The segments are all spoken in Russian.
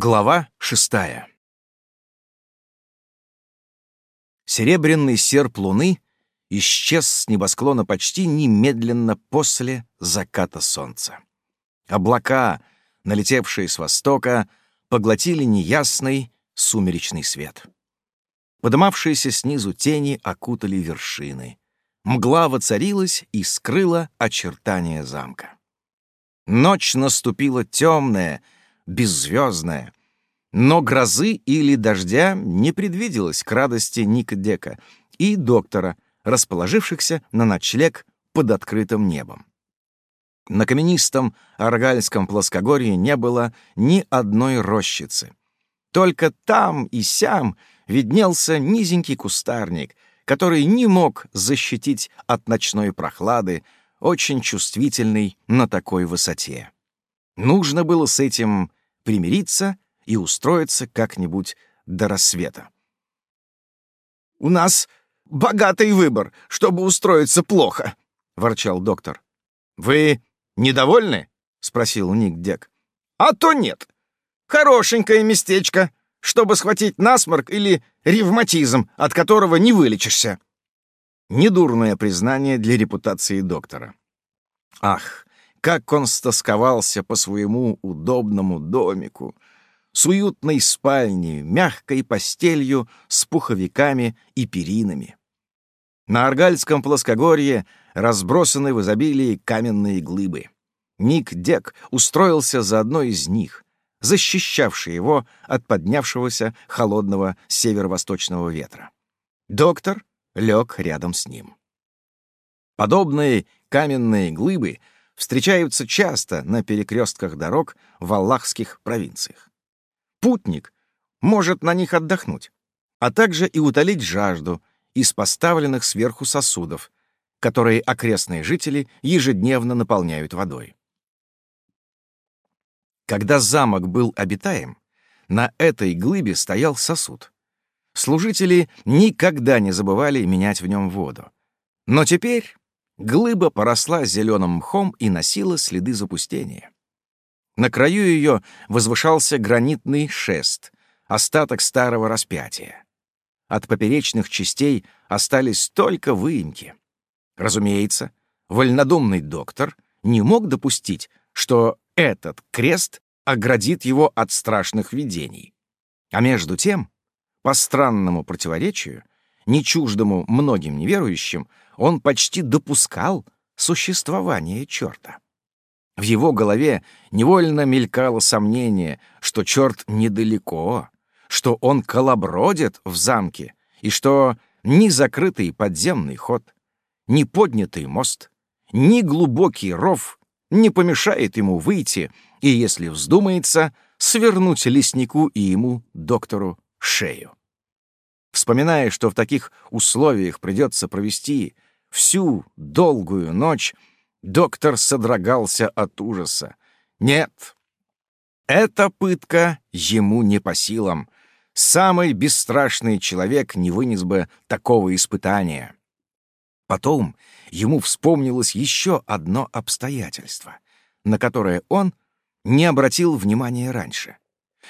Глава шестая Серебряный серп луны исчез с небосклона почти немедленно после заката солнца. Облака, налетевшие с востока, поглотили неясный сумеречный свет. Подымавшиеся снизу тени окутали вершины. Мгла воцарилась и скрыла очертания замка. Ночь наступила темная, беззвездная, но грозы или дождя не предвиделось к радости Ника Дека и доктора, расположившихся на ночлег под открытым небом. На каменистом Аргальском плоскогорье не было ни одной рощицы. Только там и сям виднелся низенький кустарник, который не мог защитить от ночной прохлады, очень чувствительный на такой высоте. Нужно было с этим примириться и устроиться как-нибудь до рассвета. «У нас богатый выбор, чтобы устроиться плохо», — ворчал доктор. «Вы недовольны?» — спросил Ник Дек. «А то нет. Хорошенькое местечко, чтобы схватить насморк или ревматизм, от которого не вылечишься». Недурное признание для репутации доктора. Ах, как он стосковался по своему удобному домику, с уютной спальней, мягкой постелью, с пуховиками и перинами. На Аргальском плоскогорье разбросаны в изобилии каменные глыбы. Ник Дек устроился за одной из них, защищавший его от поднявшегося холодного северо-восточного ветра. Доктор лег рядом с ним. Подобные каменные глыбы встречаются часто на перекрестках дорог в аллахских провинциях. Путник может на них отдохнуть, а также и утолить жажду из поставленных сверху сосудов, которые окрестные жители ежедневно наполняют водой. Когда замок был обитаем, на этой глыбе стоял сосуд. Служители никогда не забывали менять в нем воду. Но теперь глыба поросла зеленым мхом и носила следы запустения. На краю ее возвышался гранитный шест, остаток старого распятия. От поперечных частей остались только выемки. Разумеется, вольнодумный доктор не мог допустить, что этот крест оградит его от страшных видений. А между тем, по странному противоречию, не чуждому многим неверующим, он почти допускал существование черта. В его голове невольно мелькало сомнение, что черт недалеко, что он колобродит в замке, и что ни закрытый подземный ход, ни поднятый мост, ни глубокий ров не помешает ему выйти и, если вздумается, свернуть леснику и ему, доктору, шею. Вспоминая, что в таких условиях придется провести всю долгую ночь, Доктор содрогался от ужаса. Нет, эта пытка ему не по силам. Самый бесстрашный человек не вынес бы такого испытания. Потом ему вспомнилось еще одно обстоятельство, на которое он не обратил внимания раньше.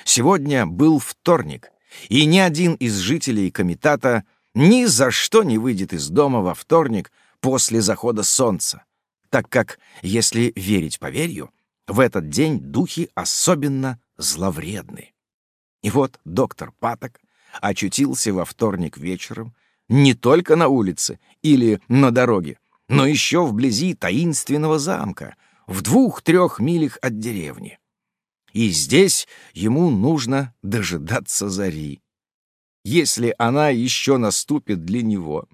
Сегодня был вторник, и ни один из жителей комитата ни за что не выйдет из дома во вторник после захода солнца так как, если верить поверью, в этот день духи особенно зловредны. И вот доктор Паток очутился во вторник вечером не только на улице или на дороге, но еще вблизи таинственного замка, в двух-трех милях от деревни. И здесь ему нужно дожидаться зари, если она еще наступит для него.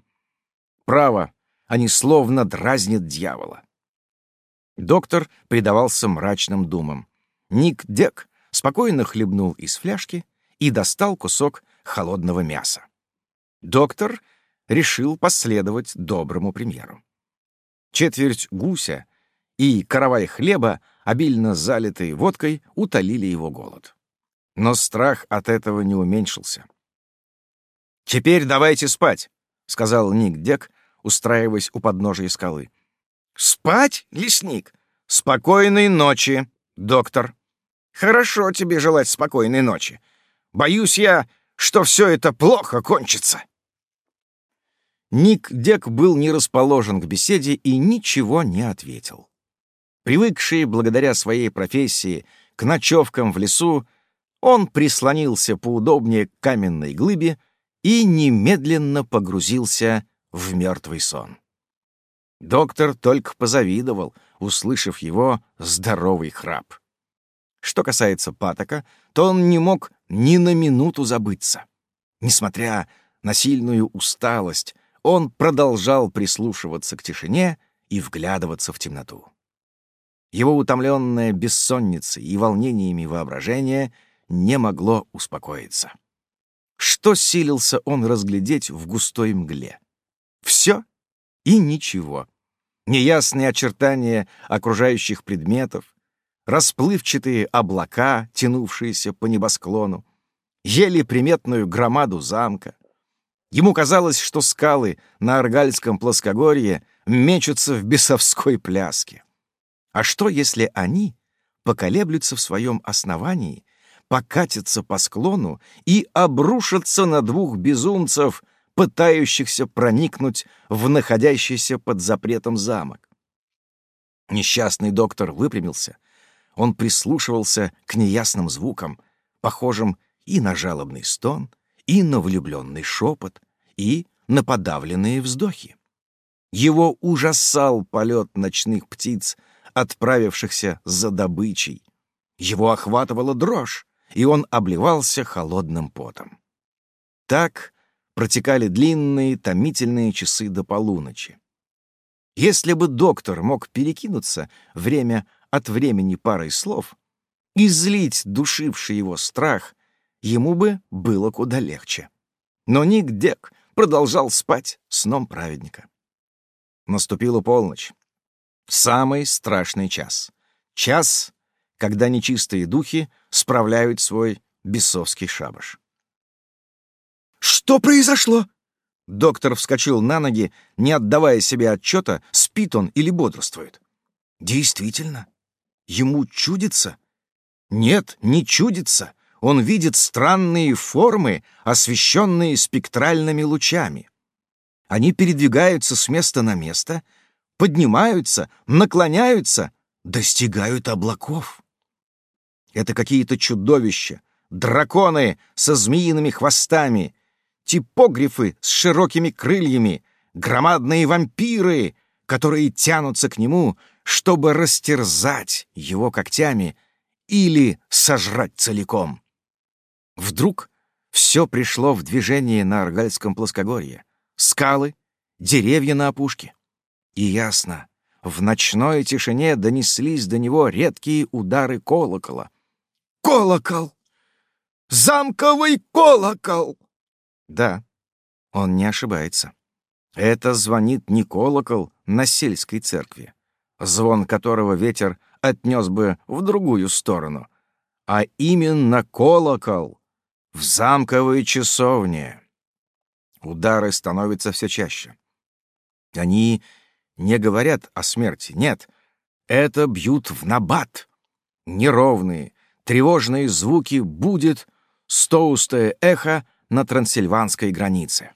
Право, они словно дразнят дьявола. Доктор предавался мрачным думам. Ник Дек спокойно хлебнул из фляжки и достал кусок холодного мяса. Доктор решил последовать доброму примеру. Четверть гуся и каравай хлеба, обильно залитый водкой, утолили его голод. Но страх от этого не уменьшился. «Теперь давайте спать», — сказал Ник Дек, устраиваясь у подножия скалы. «Спать, лесник?» «Спокойной ночи, доктор!» Хорошо тебе желать спокойной ночи. Боюсь я, что все это плохо кончится». Ник Дек был не расположен к беседе и ничего не ответил. Привыкший благодаря своей профессии к ночевкам в лесу, он прислонился поудобнее к каменной глыбе и немедленно погрузился в мертвый сон. Доктор только позавидовал, услышав его здоровый храп. Что касается Патока, то он не мог ни на минуту забыться. Несмотря на сильную усталость, он продолжал прислушиваться к тишине и вглядываться в темноту. Его утомленное бессонницей и волнениями воображение не могло успокоиться. Что силился он разглядеть в густой мгле? Все и ничего. Неясные очертания окружающих предметов, расплывчатые облака, тянувшиеся по небосклону, еле приметную громаду замка. Ему казалось, что скалы на Аргальском плоскогорье мечутся в бесовской пляске. А что, если они поколеблются в своем основании, покатятся по склону и обрушатся на двух безумцев, пытающихся проникнуть в находящийся под запретом замок? Несчастный доктор выпрямился, он прислушивался к неясным звукам, похожим и на жалобный стон, и на влюбленный шепот, и на подавленные вздохи. Его ужасал полет ночных птиц, отправившихся за добычей. Его охватывала дрожь, и он обливался холодным потом. Так протекали длинные, томительные часы до полуночи. Если бы доктор мог перекинуться время от времени парой слов, излить душивший его страх, ему бы было куда легче. Но Ник Дек продолжал спать сном праведника. Наступила полночь. Самый страшный час. Час, когда нечистые духи справляют свой бесовский шабаш. «Что произошло?» Доктор вскочил на ноги, не отдавая себе отчета, спит он или бодрствует. Действительно, Ему чудится? Нет, не чудится. Он видит странные формы, освещенные спектральными лучами. Они передвигаются с места на место, поднимаются, наклоняются, достигают облаков. Это какие-то чудовища, драконы со змеиными хвостами, типогрифы с широкими крыльями, громадные вампиры, которые тянутся к нему, чтобы растерзать его когтями или сожрать целиком. Вдруг все пришло в движение на Аргальском плоскогорье. Скалы, деревья на опушке. И ясно, в ночной тишине донеслись до него редкие удары колокола. «Колокол! Замковый колокол!» Да, он не ошибается. Это звонит не колокол на сельской церкви, звон которого ветер отнес бы в другую сторону, а именно колокол в замковой часовне. Удары становятся все чаще. Они не говорят о смерти, нет, это бьют в набат. Неровные, тревожные звуки будет стоустое эхо на трансильванской границе.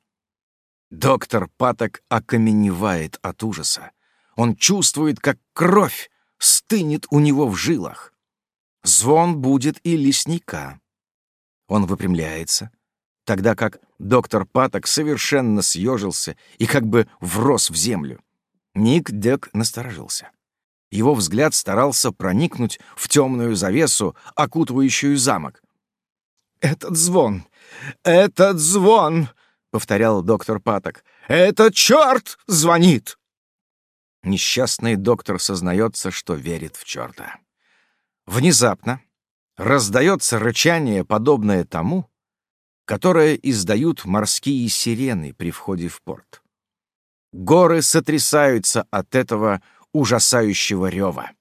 Доктор Паток окаменевает от ужаса. Он чувствует, как кровь стынет у него в жилах. Звон будет и лесника. Он выпрямляется, тогда как доктор Паток совершенно съежился и как бы врос в землю. Ник Дек насторожился. Его взгляд старался проникнуть в темную завесу, окутывающую замок. «Этот звон! Этот звон!» — повторял доктор Паток. «Это черт звонит!» Несчастный доктор сознается, что верит в черта. Внезапно раздается рычание, подобное тому, которое издают морские сирены при входе в порт. Горы сотрясаются от этого ужасающего рева.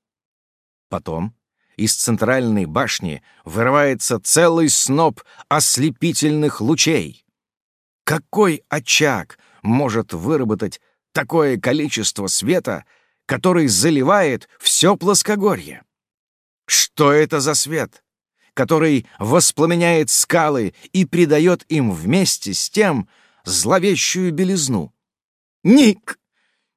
Потом из центральной башни вырывается целый сноп ослепительных лучей. Какой очаг может выработать такое количество света, который заливает все плоскогорье? Что это за свет? который воспламеняет скалы и придает им вместе с тем зловещую белизну. «Ник!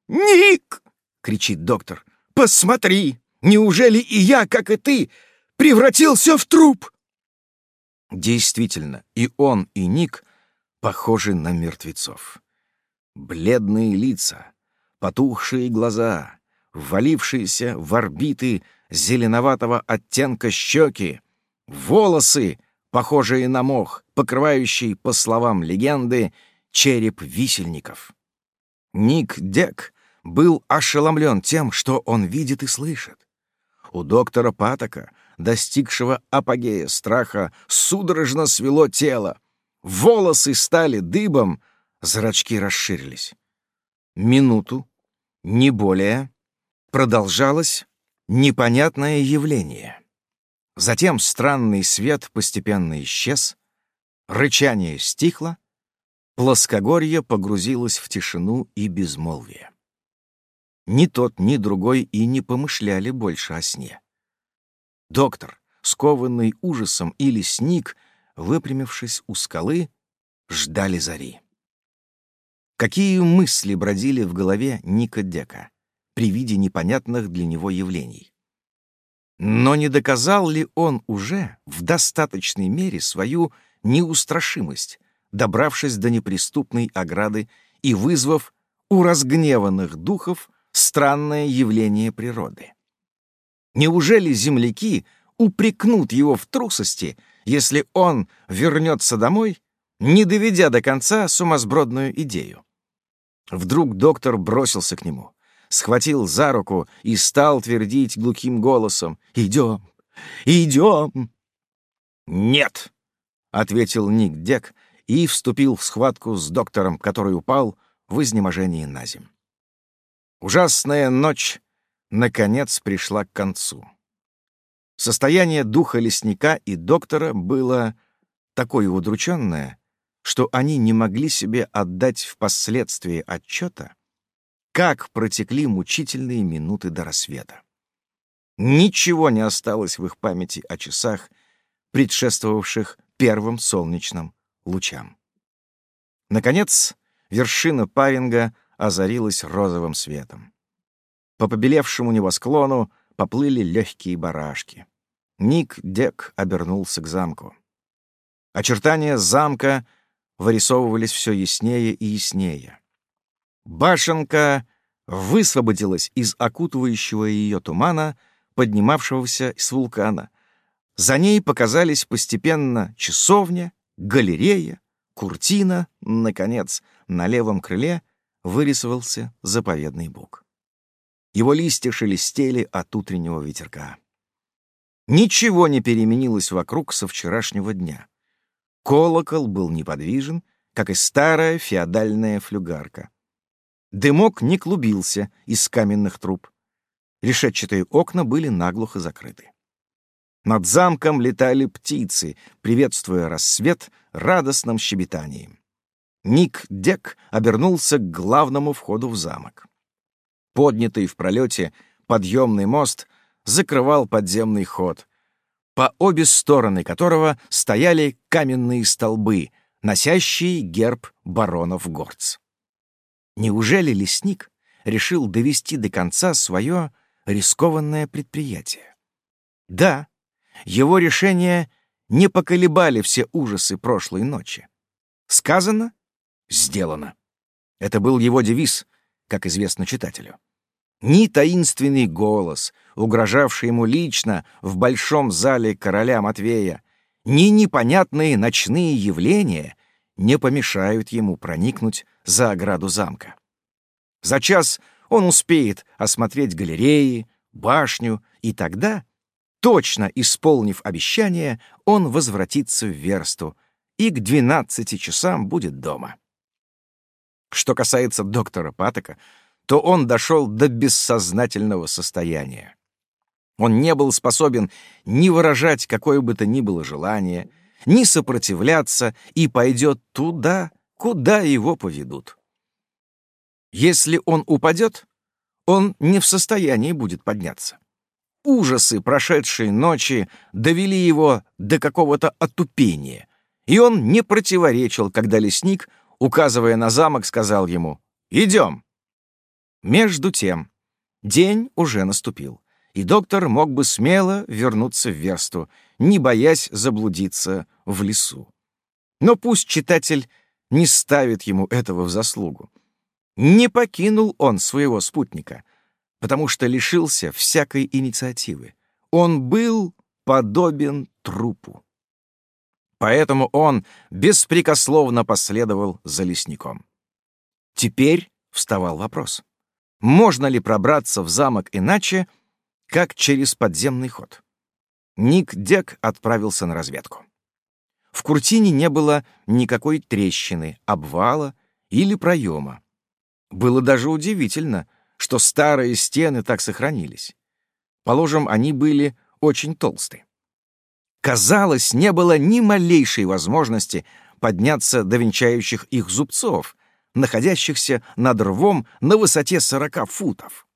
Ник!» — кричит доктор. «Посмотри! Неужели и я, как и ты, превратился в труп?» Действительно, и он, и Ник похожи на мертвецов. Бледные лица, потухшие глаза, ввалившиеся в орбиты зеленоватого оттенка щеки, волосы, похожие на мох, покрывающий, по словам легенды, череп висельников. Ник Дек был ошеломлен тем, что он видит и слышит. У доктора Патока, достигшего апогея страха, судорожно свело тело. Волосы стали дыбом, зрачки расширились. Минуту, не более, продолжалось непонятное явление. Затем странный свет постепенно исчез, рычание стихло, плоскогорье погрузилось в тишину и безмолвие. Ни тот, ни другой и не помышляли больше о сне. Доктор, скованный ужасом, или сник, выпрямившись у скалы, ждали зари. Какие мысли бродили в голове Ника Дека при виде непонятных для него явлений? Но не доказал ли он уже в достаточной мере свою неустрашимость, добравшись до неприступной ограды и вызвав у разгневанных духов странное явление природы. Неужели земляки упрекнут его в трусости, если он вернется домой, не доведя до конца сумасбродную идею? Вдруг доктор бросился к нему, схватил за руку и стал твердить глухим голосом «Идем! Идем!» «Нет!» — ответил Ник Дек и вступил в схватку с доктором, который упал в изнеможении на земь. Ужасная ночь, наконец, пришла к концу. Состояние духа лесника и доктора было такое удрученное, что они не могли себе отдать впоследствии отчета, как протекли мучительные минуты до рассвета. Ничего не осталось в их памяти о часах, предшествовавших первым солнечным лучам. Наконец, вершина Павинга озарилась розовым светом. По побелевшему небосклону поплыли легкие барашки. Ник Дек обернулся к замку. Очертания замка вырисовывались все яснее и яснее. Башенка высвободилась из окутывающего ее тумана, поднимавшегося с вулкана. За ней показались постепенно часовня, галерея, куртина, наконец, на левом крыле вырисовался заповедный бук. Его листья шелестели от утреннего ветерка. Ничего не переменилось вокруг со вчерашнего дня. Колокол был неподвижен, как и старая феодальная флюгарка. Дымок не клубился из каменных труб. Решетчатые окна были наглухо закрыты. Над замком летали птицы, приветствуя рассвет радостным щебетанием. Ник Дек обернулся к главному входу в замок. Поднятый в пролете подъемный мост закрывал подземный ход, по обе стороны которого стояли каменные столбы, носящие герб баронов Горц. Неужели лесник решил довести до конца свое рискованное предприятие? Да, его решение не поколебали все ужасы прошлой ночи. Сказано — сделано. Это был его девиз, как известно читателю. Ни таинственный голос, угрожавший ему лично в большом зале короля Матвея, ни непонятные ночные явления не помешают ему проникнуть за ограду замка. За час он успеет осмотреть галереи, башню, и тогда Точно исполнив обещание, он возвратится в Версту и к двенадцати часам будет дома. Что касается доктора Патока, то он дошел до бессознательного состояния. Он не был способен ни выражать какое бы то ни было желание, ни сопротивляться и пойдет туда, куда его поведут. Если он упадет, он не в состоянии будет подняться. Ужасы прошедшей ночи довели его до какого-то отупения, и он не противоречил, когда лесник, указывая на замок, сказал ему «Идем». Между тем, день уже наступил, и доктор мог бы смело вернуться в Версту, не боясь заблудиться в лесу. Но пусть читатель не ставит ему этого в заслугу. Не покинул он своего спутника, потому что лишился всякой инициативы. Он был подобен трупу. Поэтому он беспрекословно последовал за лесником. Теперь вставал вопрос. Можно ли пробраться в замок иначе, как через подземный ход? Ник Дек отправился на разведку. В Куртине не было никакой трещины, обвала или проема. Было даже удивительно, что старые стены так сохранились. Положим, они были очень толстые. Казалось, не было ни малейшей возможности подняться до венчающих их зубцов, находящихся над рвом на высоте сорока футов.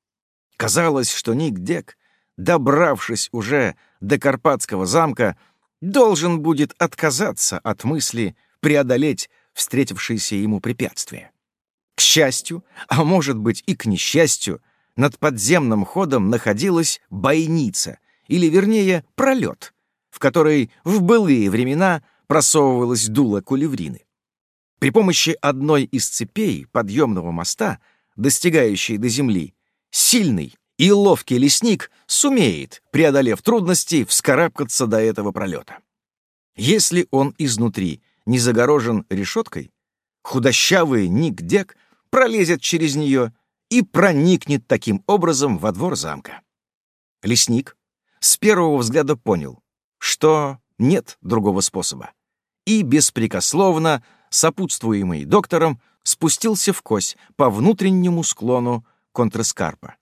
Казалось, что Ник Дек, добравшись уже до Карпатского замка, должен будет отказаться от мысли преодолеть встретившиеся ему препятствия. К счастью, а может быть и к несчастью, над подземным ходом находилась бойница, или, вернее, пролет, в который в былые времена просовывалась дуло кулеврины. При помощи одной из цепей подъемного моста, достигающей до земли, сильный и ловкий лесник сумеет, преодолев трудности, вскарабкаться до этого пролета. Если он изнутри не загорожен решеткой, худощавый Ник Дек пролезет через нее и проникнет таким образом во двор замка. Лесник с первого взгляда понял, что нет другого способа, и беспрекословно, сопутствуемый доктором, спустился в кось по внутреннему склону контрскарпа.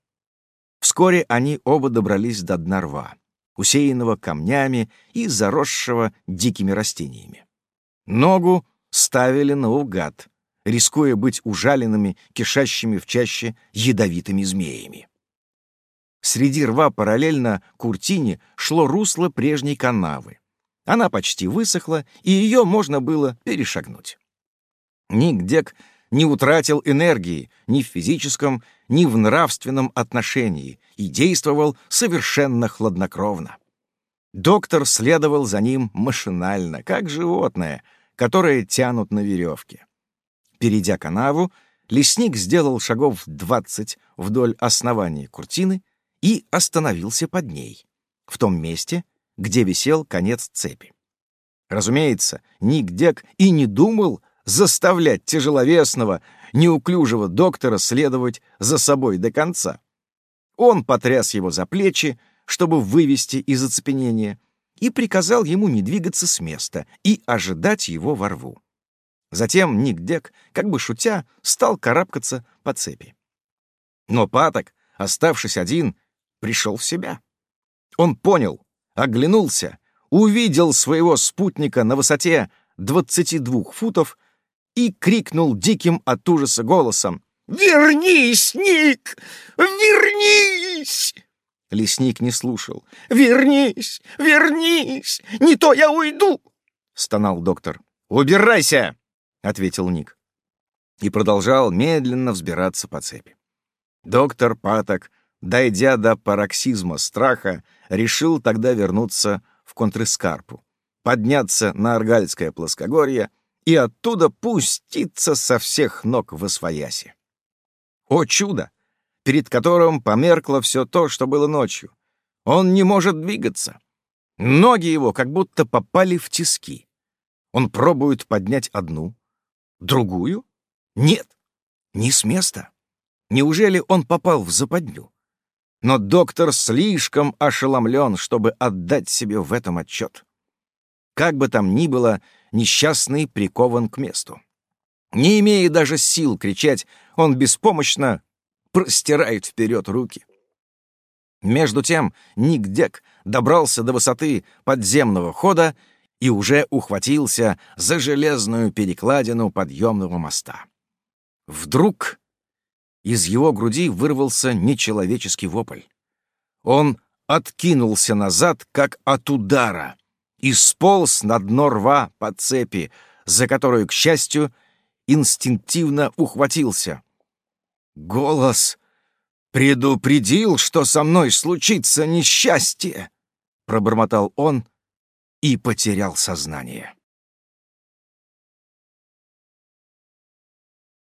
Вскоре они оба добрались до дна рва, усеянного камнями и заросшего дикими растениями. Ногу ставили наугад, рискуя быть ужаленными, кишащими в чаще ядовитыми змеями. Среди рва параллельно Куртине шло русло прежней канавы. Она почти высохла, и ее можно было перешагнуть. Ник не утратил энергии ни в физическом, ни в нравственном отношении и действовал совершенно хладнокровно. Доктор следовал за ним машинально, как животное, которое тянут на веревке. Перейдя канаву, лесник сделал шагов двадцать вдоль основания куртины и остановился под ней, в том месте, где висел конец цепи. Разумеется, Ник Дек и не думал заставлять тяжеловесного, неуклюжего доктора следовать за собой до конца. Он потряс его за плечи, чтобы вывести из оцепенения, и приказал ему не двигаться с места и ожидать его во рву. Затем Ник Дек, как бы шутя, стал карабкаться по цепи. Но Паток, оставшись один, пришел в себя. Он понял, оглянулся, увидел своего спутника на высоте 22 футов и крикнул диким от ужаса голосом. «Вернись, Ник! Вернись!» Лесник не слушал. «Вернись! Вернись! Не то я уйду!» — стонал доктор. «Убирайся!» ответил Ник. И продолжал медленно взбираться по цепи. Доктор Паток, дойдя до пароксизма страха, решил тогда вернуться в Контрескарпу, подняться на Аргальское плоскогорье и оттуда пуститься со всех ног в освояси. О чудо! перед которым померкло все то, что было ночью. Он не может двигаться. Ноги его как будто попали в тиски. Он пробует поднять одну, Другую? Нет, не с места. Неужели он попал в западню? Но доктор слишком ошеломлен, чтобы отдать себе в этом отчет. Как бы там ни было, несчастный прикован к месту. Не имея даже сил кричать, он беспомощно простирает вперед руки. Между тем Ник Дек добрался до высоты подземного хода и уже ухватился за железную перекладину подъемного моста. Вдруг из его груди вырвался нечеловеческий вопль. Он откинулся назад, как от удара, и сполз на дно рва по цепи, за которую, к счастью, инстинктивно ухватился. Голос предупредил, что со мной случится несчастье, пробормотал он и потерял сознание.